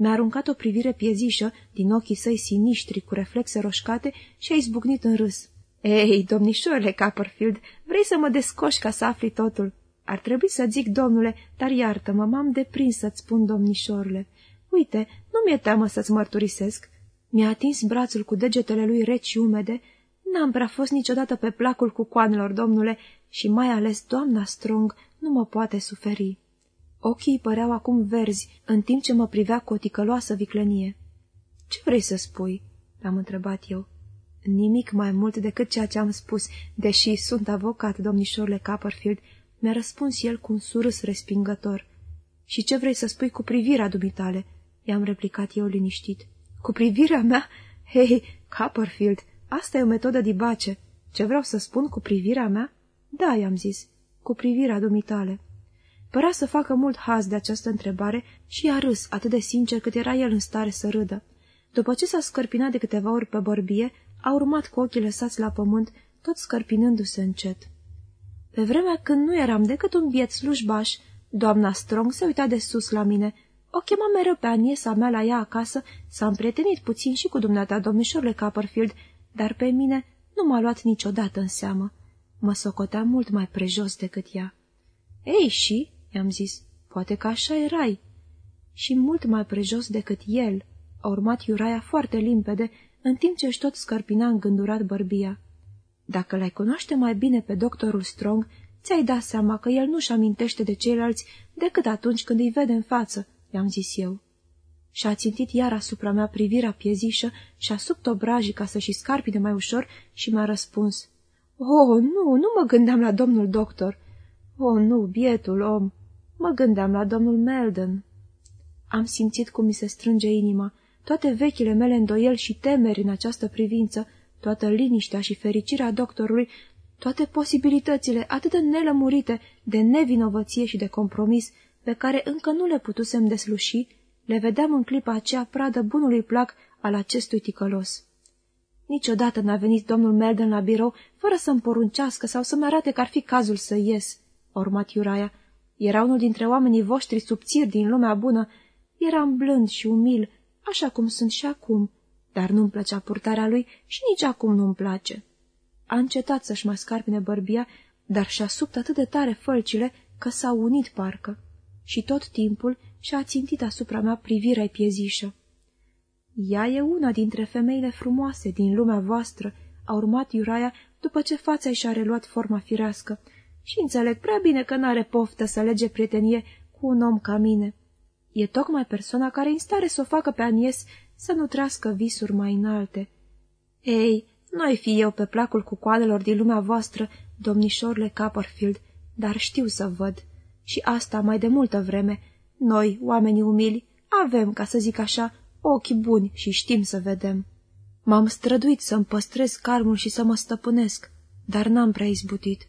Mi-a aruncat o privire piezișă din ochii săi siniștri cu reflexe roșcate și a izbucnit în râs. Ei, domnișorule Copperfield, vrei să mă descoși ca să afli totul? Ar trebui să zic, domnule, dar iartă-mă, m-am deprins să-ți spun, domnișorule. Uite, nu mi-e teamă să-ți mărturisesc. Mi-a atins brațul cu degetele lui reci și umede. N-am prea fost niciodată pe placul cu coanelor, domnule, și mai ales doamna Strong nu mă poate suferi. Ochii îi păreau acum verzi, în timp ce mă privea cu o ticăloasă viclănie. Ce vrei să spui?" l-am întrebat eu. Nimic mai mult decât ceea ce am spus, deși sunt avocat, domnișorule Copperfield, mi-a răspuns el cu un surâs respingător. Și ce vrei să spui cu privirea dumitale?" i-am replicat eu liniștit. Cu privirea mea? Hei, Copperfield, asta e o metodă dibace. Ce vreau să spun cu privirea mea? Da, i-am zis, cu privirea dumitale. Părea să facă mult haz de această întrebare și a râs atât de sincer cât era el în stare să râdă. După ce s-a scărpinat de câteva ori pe bărbie, a urmat cu ochii lăsați la pământ, tot scărpinându-se încet. Pe vremea când nu eram decât un biet slujbaș, doamna Strong se uita de sus la mine. O chema mereu pe Aniesa mea la ea acasă, s-a împrietenit puțin și cu dumneata, domnișorule Copperfield, dar pe mine nu m-a luat niciodată în seamă. Mă socotea mult mai prejos decât ea. Ei, și, i-am zis, poate că așa erai. Și mult mai prejos decât el, a urmat Iuraia foarte limpede, în timp ce își tot scărpina îngândurat bărbia. Dacă l-ai cunoaște mai bine pe doctorul Strong, ți-ai dat seama că el nu-și amintește de ceilalți decât atunci când îi vede în față, i-am zis eu. Și-a țintit iar asupra mea privirea piezișă și-a subt obrajii ca să-și scarpine mai ușor și mi-a răspuns. Oh, nu, nu mă gândeam la domnul doctor. Oh, nu, bietul om, mă gândeam la domnul Melden. Am simțit cum mi se strânge inima, toate vechile mele îndoieli și temeri în această privință, toată liniștea și fericirea doctorului, toate posibilitățile atât de nelămurite, de nevinovăție și de compromis, pe care încă nu le putusem desluși, le vedeam în clipa aceea pradă bunului plac al acestui ticălos. Niciodată n-a venit domnul Melden la birou fără să-mi poruncească sau să-mi arate că ar fi cazul să ies, urmat Iuraia. Era unul dintre oamenii voștri subțiri din lumea bună. Eram blând și umil, așa cum sunt și acum, dar nu-mi plăcea purtarea lui și nici acum nu-mi place. A încetat să-și mai scarpine bărbia, dar și-a subt atât de tare fălcile că s-au unit parcă. Și tot timpul și-a țintit asupra mea privirea piezișă. Ea e una dintre femeile frumoase din lumea voastră, a urmat Iuraia după ce fața și-a reluat forma firească, și înțeleg prea bine că n-are poftă să lege prietenie cu un om ca mine. E tocmai persoana care în stare să o facă pe Anies să nu trească visuri mai înalte. Ei, nu-i fi eu pe placul cu coadelor din lumea voastră, domnișorle Copperfield, dar știu să văd. Și asta mai de multă vreme. Noi, oamenii umili, avem, ca să zic așa, ochi buni și știm să vedem. M-am străduit să-mi păstrez calmul și să mă stăpânesc, dar n-am prea izbutit.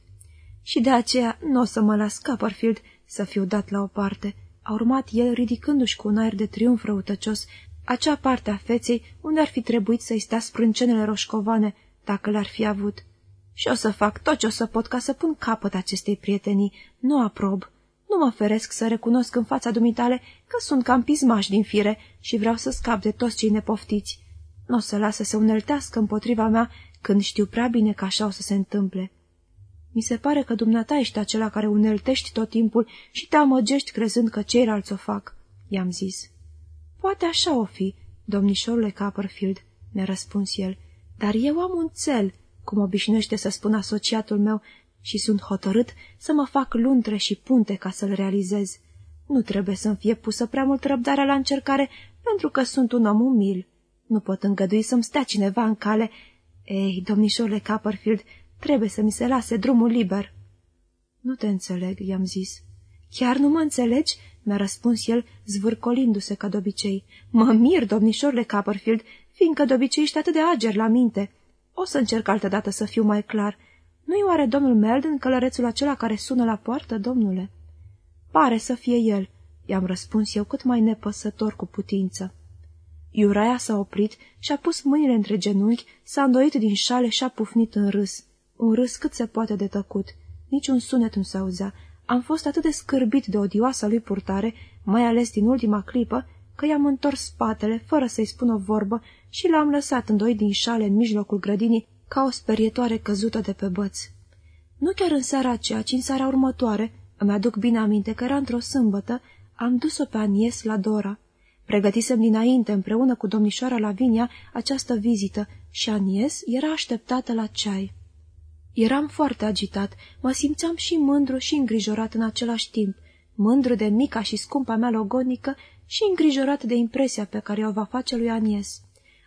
Și de aceea nu o să mă las Copperfield să fiu dat la o parte. A urmat el ridicându-și cu un aer de triumf răutăcios acea parte a feței unde ar fi trebuit să-i stea sprâncenele roșcovane, dacă le-ar fi avut. Și o să fac tot ce o să pot ca să pun capăt acestei prietenii. Nu aprob. Nu mă feresc să recunosc în fața dumitale că sunt cam pismaș din fire și vreau să scap de toți cei nepoftiți. Nu o să lasă să uneltească împotriva mea când știu prea bine că așa o să se întâmple. Mi se pare că dumneata ești acela care uneltești tot timpul și te amăgești crezând că ceilalți o fac, i-am zis. Poate așa o fi, domnișorule Copperfield, mi-a răspuns el, dar eu am un cel, cum obișnuiește să spun asociatul meu, și sunt hotărât să mă fac luntre și punte ca să-l realizez. Nu trebuie să-mi fie pusă prea mult răbdare la încercare, pentru că sunt un om umil. Nu pot îngădui să-mi stea cineva în cale. Ei, domnișorule Copperfield, trebuie să mi se lase drumul liber. Nu te înțeleg, i-am zis. Chiar nu mă înțelegi? mi-a răspuns el, zvârcolindu-se ca de obicei. Mă mir, domnișorule Copperfield, fiindcă de obicei ești atât de ager la minte. O să încerc altădată să fiu mai clar. Nu-i oare domnul Melden călărețul acela care sună la poartă, domnule? Pare să fie el, i-am răspuns eu cât mai nepăsător cu putință. Iuraia s-a oprit și-a pus mâinile între genunchi, s-a îndoit din șale și-a pufnit în râs. Un râs cât se poate de tăcut. Nici un sunet nu se auzea, am fost atât de scârbit de odioasa lui purtare, mai ales din ultima clipă, că i-am întors spatele, fără să-i spun o vorbă, și l-am lăsat doi din șale în mijlocul grădinii, ca o sperietoare căzută de pe băț. Nu chiar în seara aceea, ci în seara următoare, îmi aduc bine aminte că era într-o sâmbătă, am dus-o pe Anies la Dora. Pregătisem dinainte, împreună cu domnișoara Lavinia, această vizită și Anies era așteptată la ceai. Eram foarte agitat, mă simțeam și mândru și îngrijorat în același timp, mândru de mica și scumpa mea logonică și îngrijorat de impresia pe care o va face lui Anies.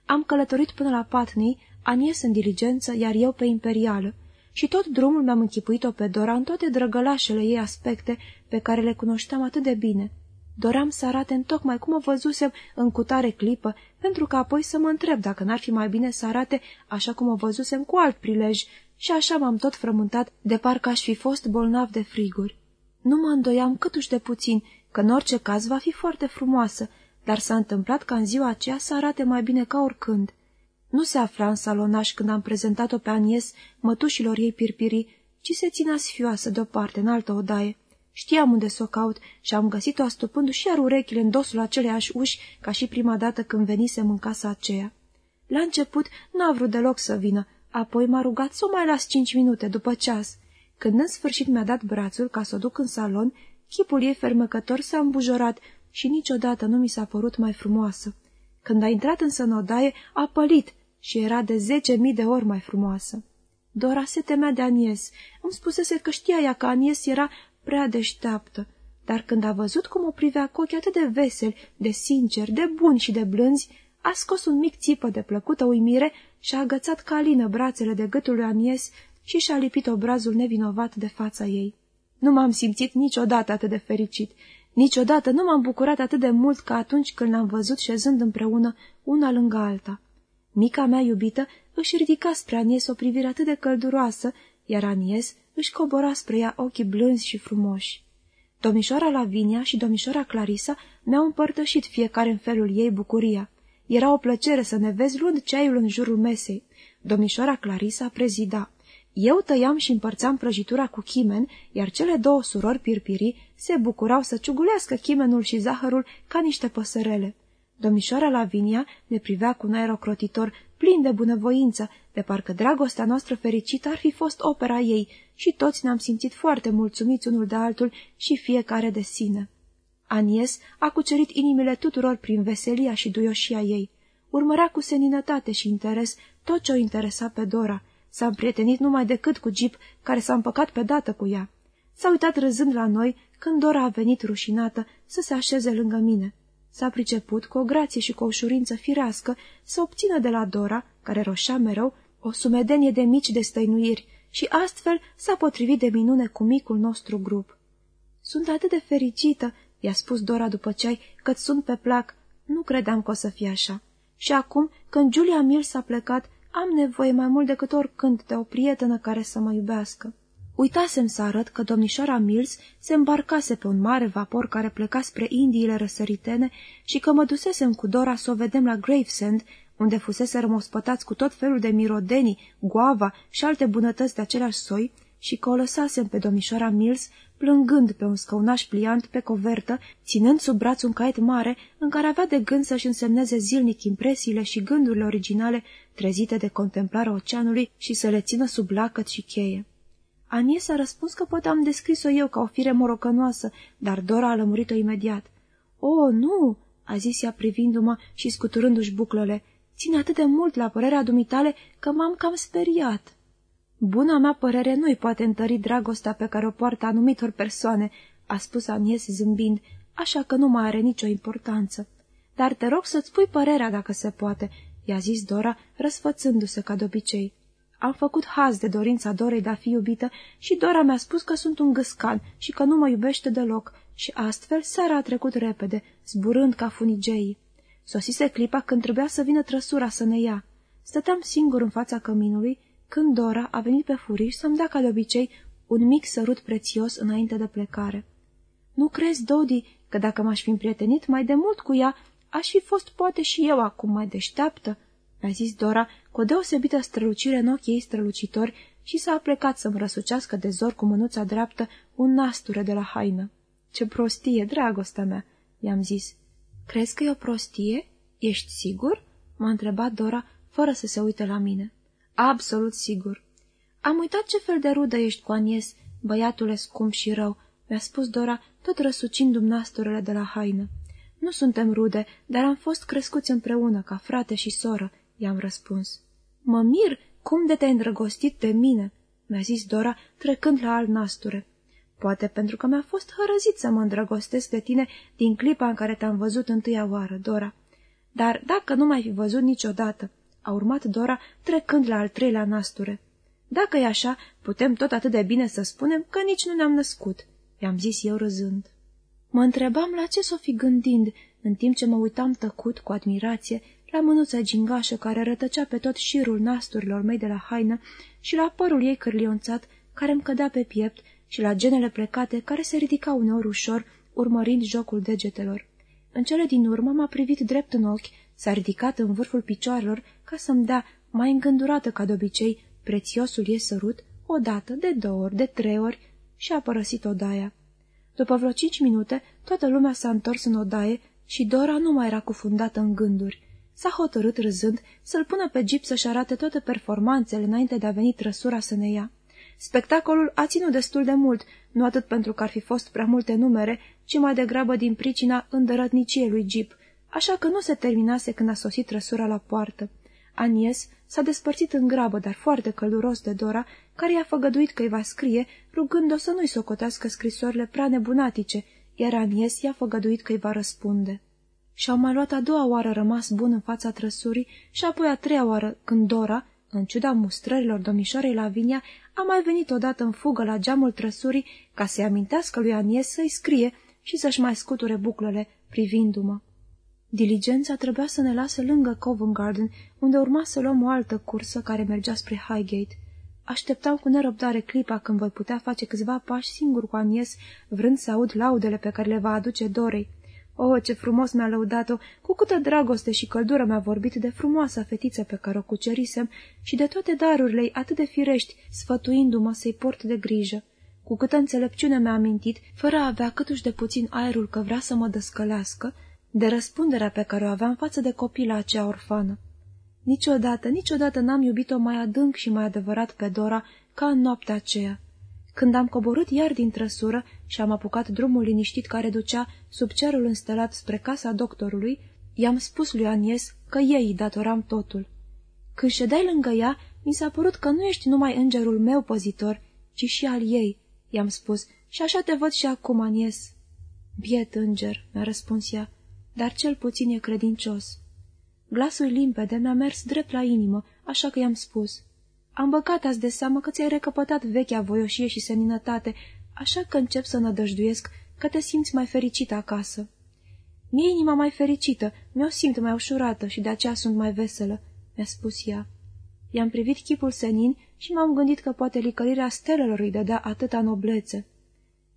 Am călătorit până la Patney, Anies în diligență, iar eu pe imperială, și tot drumul mi-am închipuit-o pe Dora în toate drăgălașele ei aspecte pe care le cunoșteam atât de bine. Doream să arate în tocmai cum o văzusem în cutare clipă, pentru că apoi să mă întreb dacă n-ar fi mai bine să arate așa cum o văzusem cu alt prilej, și așa m-am tot frământat de parcă aș fi fost bolnav de friguri. Nu mă îndoiam câtuși de puțin că în orice caz va fi foarte frumoasă, dar s-a întâmplat ca în ziua aceea să arate mai bine ca oricând. Nu se afla în salonaș când am prezentat-o pe Anies mătușilor ei pirpirii, ci se ținea sfioasă deoparte, în altă odaie. Știam unde să o caut și am găsit-o astupându-și iar urechile în dosul aceleiași uși ca și prima dată când venisem în casa aceea. La început n-a vrut deloc să vină, apoi m-a rugat să o mai las cinci minute după ceas. Când în sfârșit mi-a dat brațul ca să o duc în salon, chipul ei fermecător s-a îmbujorat și niciodată nu mi s-a părut mai frumoasă. Când a intrat însă în odaie, a pălit și era de zece mii de ori mai frumoasă. Dora se temea de Anies. Îmi spusese că știa ea că Anies era prea deșteaptă, dar când a văzut cum o privea cu ochi atât de veseli, de sinceri, de buni și de blânzi, a scos un mic țipă de plăcută uimire și a agățat calină brațele de gâtul lui Anies și și-a lipit obrazul nevinovat de fața ei. Nu m-am simțit niciodată atât de fericit, niciodată nu m-am bucurat atât de mult ca atunci când l-am văzut șezând împreună, una lângă alta. Mica mea iubită își ridica spre Anies o privire atât de călduroasă, iar Anies își cobora spre ea ochii blânzi și frumoși. Domnișoara Lavinia și domnișoara Clarisa mi-au împărtășit fiecare în felul ei bucuria. Era o plăcere să ne vezi luând ceaiul în jurul mesei. Domnișoara Clarisa prezida. Eu tăiam și împărțeam prăjitura cu chimen, iar cele două surori pirpirii se bucurau să ciugulească chimenul și zahărul ca niște păsărele. Domnișoara Lavinia ne privea cu un aer ocrotitor, plin de bunăvoință, de parcă dragostea noastră fericită ar fi fost opera ei și toți ne-am simțit foarte mulțumiți unul de altul și fiecare de sine. Anies a cucerit inimile tuturor prin veselia și duioșia ei. Urmărea cu seninătate și interes tot ce o interesa pe Dora. S-a împrietenit numai decât cu Jeep, care s-a împăcat pe dată cu ea. S-a uitat râzând la noi când Dora a venit rușinată să se așeze lângă mine. S-a priceput cu o grație și cu o ușurință firească să obțină de la Dora, care roșea mereu, o sumedenie de mici destăinuiri și astfel s-a potrivit de minune cu micul nostru grup. Sunt atât de fericită i-a spus Dora după ceai, că sunt pe plac. Nu credeam că o să fie așa. Și acum, când Julia Mills s-a plecat, am nevoie mai mult decât oricând de o prietenă care să mă iubească. Uitasem să arăt că domnișoara Mills se îmbarcase pe un mare vapor care pleca spre Indiile răsăritene și că mă dusesem cu Dora să o vedem la Gravesend, unde fusese rămospătați cu tot felul de mirodenii, guava și alte bunătăți de același soi, și că o lăsasem pe domnișoara Mills plângând pe un scăunaș pliant pe covertă, ținând sub braț un caiet mare în care avea de gând să-și însemneze zilnic impresiile și gândurile originale trezite de contemplarea oceanului și să le țină sub lacăt și cheie. Anies a răspuns că poate am descris-o eu ca o fire morocănoasă, dar Dora a lămurit-o imediat. O, nu!" a zis ea privindu-mă și scuturându-și buclele. Ține atât de mult la părerea dumitale că m-am cam speriat." Buna mea părere nu-i poate întări dragostea pe care o poartă anumitor persoane, a spus Anies zâmbind, așa că nu mai are nicio importanță. Dar te rog să-ți pui părerea dacă se poate, i-a zis Dora, răsfățându-se ca de obicei. Am făcut haz de dorința Dorei de a fi iubită și Dora mi-a spus că sunt un gâscan și că nu mă iubește deloc și astfel seara a trecut repede, zburând ca funigeii. Sosise clipa când trebuia să vină trăsura să ne ia. Stăteam singur în fața căminului când Dora a venit pe furiș să-mi dea ca de obicei un mic sărut prețios înainte de plecare. Nu crezi, Dodi, că dacă m-aș fi împrietenit mai de mult cu ea, aș fi fost poate și eu acum mai deșteaptă?" mi-a zis Dora cu o deosebită strălucire în ochii ei strălucitori și s-a plecat să-mi răsucească de zor cu mânuța dreaptă un nasture de la haină. Ce prostie, dragostea mea!" i-am zis. Crezi că e o prostie? Ești sigur?" m-a întrebat Dora, fără să se uite la mine. Absolut sigur. Am uitat ce fel de rudă ești cu Anies, băiatule scump și rău, mi-a spus Dora, tot răsucindu-mi nasturele de la haină. Nu suntem rude, dar am fost crescuți împreună, ca frate și soră, i-am răspuns. Mă mir cum de te-ai îndrăgostit de mine, mi-a zis Dora, trecând la alt nasture. Poate pentru că mi-a fost hărăzit să mă îndrăgostesc de tine din clipa în care te-am văzut întâia oară, Dora. Dar dacă nu mai fi văzut niciodată, a urmat Dora, trecând la al treilea nasture. Dacă e așa, putem tot atât de bine să spunem că nici nu ne-am născut, i-am zis eu râzând. Mă întrebam la ce s-o fi gândind, în timp ce mă uitam tăcut cu admirație la mânuța gingașă care rătăcea pe tot șirul nasturilor mei de la haină și la părul ei cârlionțat care îmi cădea pe piept și la genele plecate care se ridicau uneori ușor, urmărind jocul degetelor. În cele din urmă m-a privit drept în ochi, s-a ridicat în vârful picioarelor ca să-mi dea, mai îngândurată ca de obicei, prețiosul ei sărut, o dată, de două ori, de trei ori și a părăsit odaia. După vreo cinci minute, toată lumea s-a întors în odaie și Dora nu mai era cufundată în gânduri. S-a hotărât râzând să-l pună pe Jeep să-și arate toate performanțele înainte de a veni trăsura să ne ia. Spectacolul a ținut destul de mult, nu atât pentru că ar fi fost prea multe numere, ci mai degrabă din pricina îndărătniciei lui Jeep, așa că nu se terminase când a sosit trăsura la poartă. Anies s-a despărțit în grabă, dar foarte călduros de Dora, care i-a făgăduit că îi va scrie, rugând-o să nu-i socotească scrisorile prea nebunatice, iar Anies i-a făgăduit că îi va răspunde. Și-au mai luat a doua oară rămas bun în fața trăsurii și apoi a treia oară, când Dora, în ciuda mustrărilor domnișoarei Lavinia, a mai venit odată în fugă la geamul trăsurii ca să-i amintească lui Anies să-i scrie și să-și mai scuture buclele, privindu-mă. Diligența trebuia să ne lase lângă Covent Garden, unde urma să luăm o altă cursă care mergea spre Highgate. Așteptam cu nerăbdare clipa când voi putea face câțiva pași singur cu Anies, vrând să aud laudele pe care le va aduce Dorei. Oh, ce frumos mi-a lăudat-o, cu câtă dragoste și căldură mi-a vorbit de frumoasa fetiță pe care o cucerisem și de toate darurile ei atât de firești, sfătuindu-mă să-i port de grijă. Cu câtă înțelepciune mi-a amintit, fără a avea câtuși de puțin aerul că vrea să mă descălească, de răspunderea pe care o aveam față de copila acea orfană. Niciodată, niciodată n-am iubit-o mai adânc și mai adevărat pe Dora ca în noaptea aceea. Când am coborât iar din trăsură și am apucat drumul liniștit care ducea sub cerul înstelat spre casa doctorului, i-am spus lui Anies că ei îi datoram totul. Când ședeai lângă ea, mi s-a părut că nu ești numai îngerul meu păzitor, ci și al ei, i-am spus, și așa te văd și acum, Anies. Biet înger, mi-a răspuns ea, dar cel puțin e credincios. Glasul limpede mi-a mers drept la inimă, așa că i-am spus. Am băgat azi de seamă că ți-ai recăpătat vechea voioșie și seninătate, așa că încep să nădăjduiesc că te simți mai fericită acasă. Mie inima mai fericită, mi-o simt mai ușurată și de aceea sunt mai veselă, mi-a spus ea. I-am privit chipul senin și m-am gândit că poate licărirea stelelor îi dădea atâta noblețe.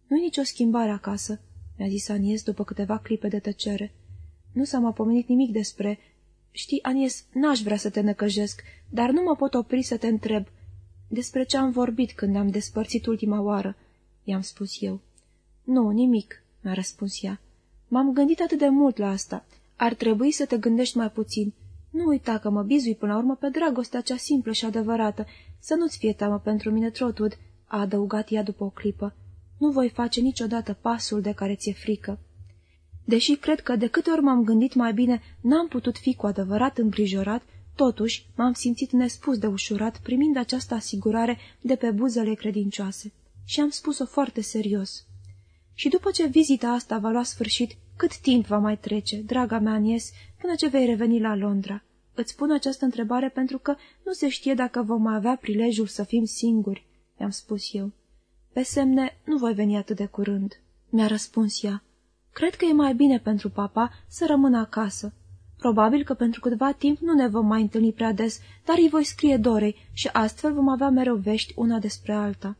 Nu-i nicio schimbare acasă, mi-a zis Anies după câteva clipe de tăcere. Nu s-a mai pomenit nimic despre... Știi, Anies, n-aș vrea să te năcăjesc, dar nu mă pot opri să te întreb. Despre ce am vorbit când ne-am despărțit ultima oară, i-am spus eu. Nu, nimic, mi-a răspuns ea. M-am gândit atât de mult la asta. Ar trebui să te gândești mai puțin. Nu uita că mă bizui până la urmă pe dragostea cea simplă și adevărată. Să nu-ți fie teamă pentru mine, Trotwood, a adăugat ea după o clipă. Nu voi face niciodată pasul de care ți-e frică. Deși cred că de câte ori m-am gândit mai bine, n-am putut fi cu adevărat îngrijorat, totuși m-am simțit nespus de ușurat primind această asigurare de pe buzele credincioase. Și am spus-o foarte serios. Și după ce vizita asta va lua sfârșit, cât timp va mai trece, draga mea Anies, până ce vei reveni la Londra? Îți pun această întrebare pentru că nu se știe dacă vom mai avea prilejul să fim singuri, i-am spus eu. Pe semne, nu voi veni atât de curând, mi-a răspuns ea. Cred că e mai bine pentru papa să rămână acasă. Probabil că pentru câtva timp nu ne vom mai întâlni prea des, dar îi voi scrie Dorei și astfel vom avea mereu vești una despre alta.